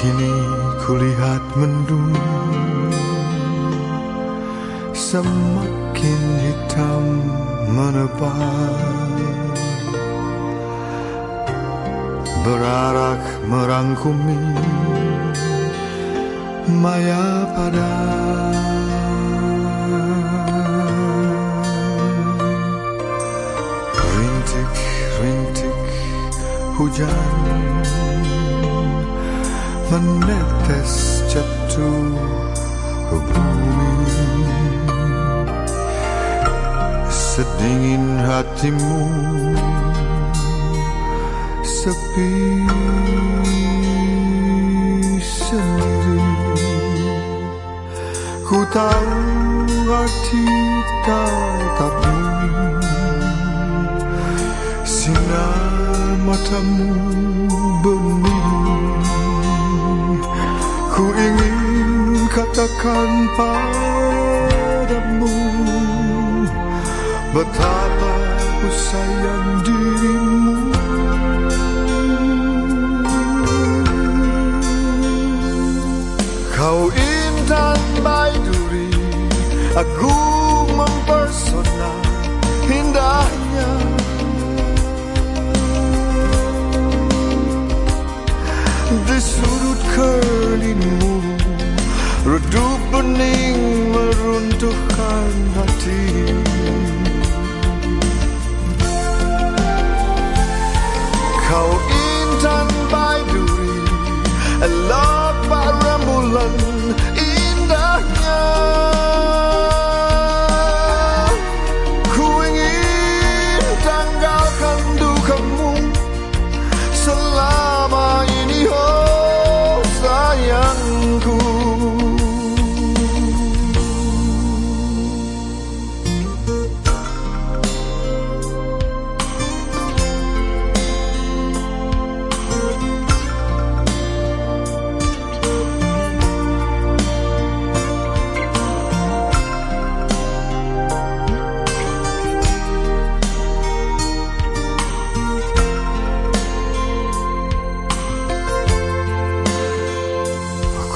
Kini kulihat mendung. Semakin hitam menebal Berarak merangkumi Maya pada. Rintik-rintik hujan menetes jatuh ke bumi Sedingin hatimu sepi sendiri. Ku tahu arti tatapmu Sinar matamu bening katakan padamu Betapa ku sayang dirimu. Kau intan baiduri Agung mempersona indahnya. Di sudut kerlinmu Redup bening meruntuhkan hati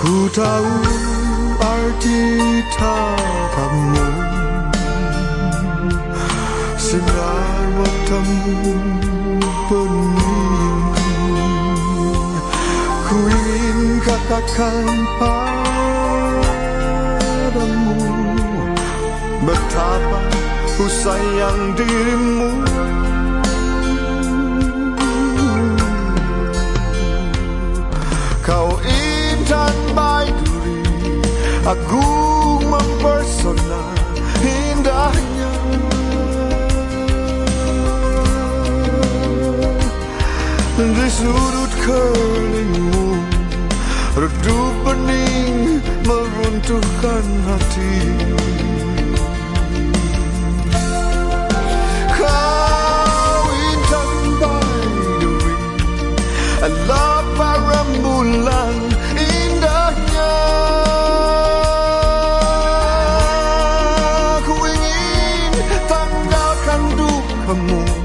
Ku tahu arti tatapmu Sinar matamu pening Ku ingin katakan padamu Betapa ku sayang dirimu Agung mempersona indahnya Di sudut kelingmu Redup bening meruntuhkan hati Kau intan baiduri Lapa rembulan indahnya amor.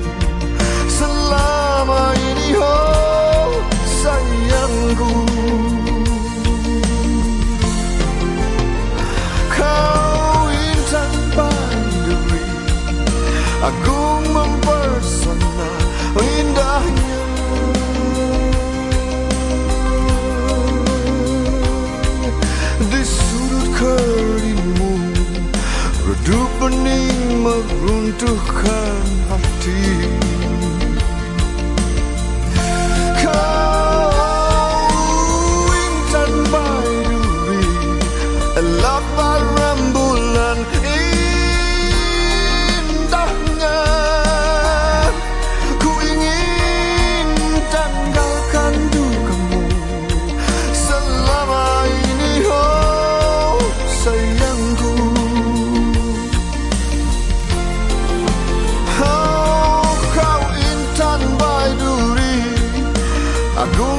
Agung mempersona